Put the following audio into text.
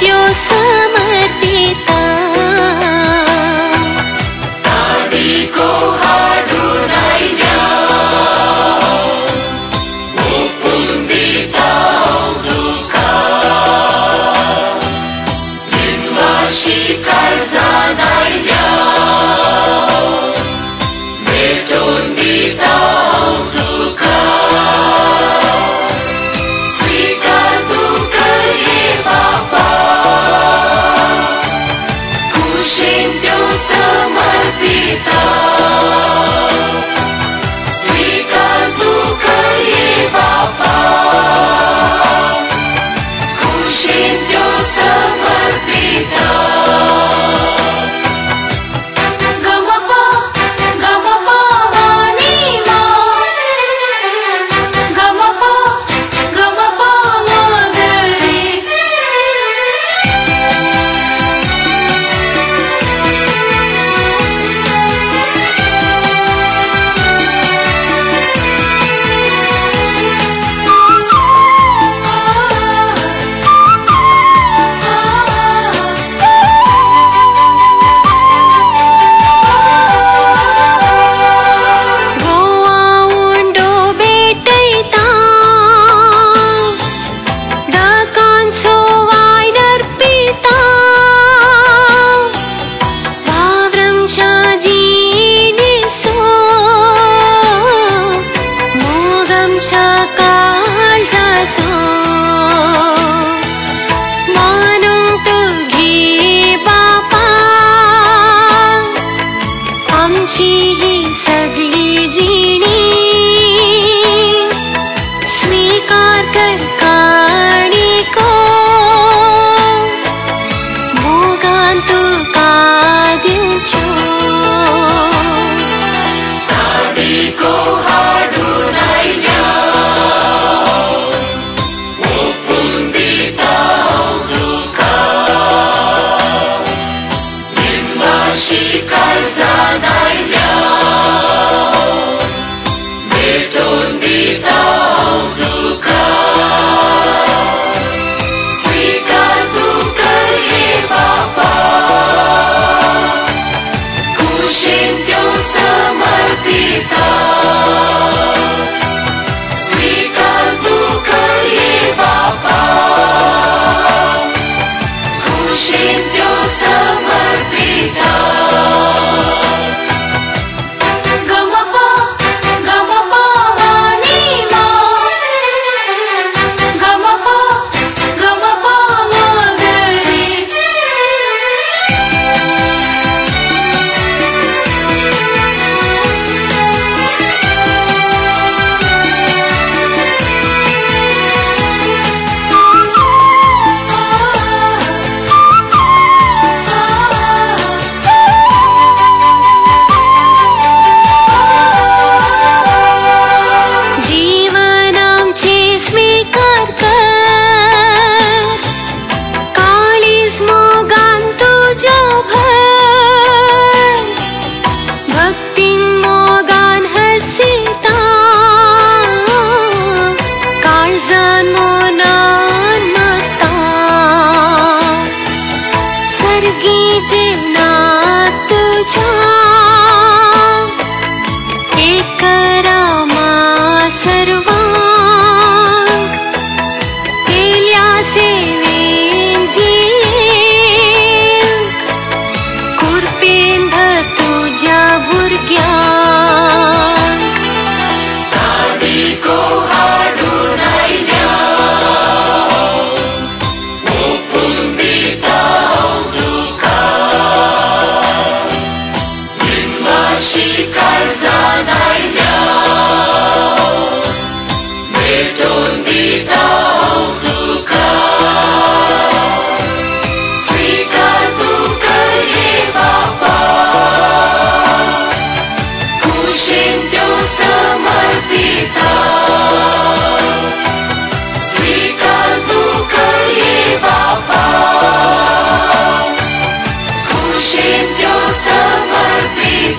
سم دے سمر پیتا کشمر پی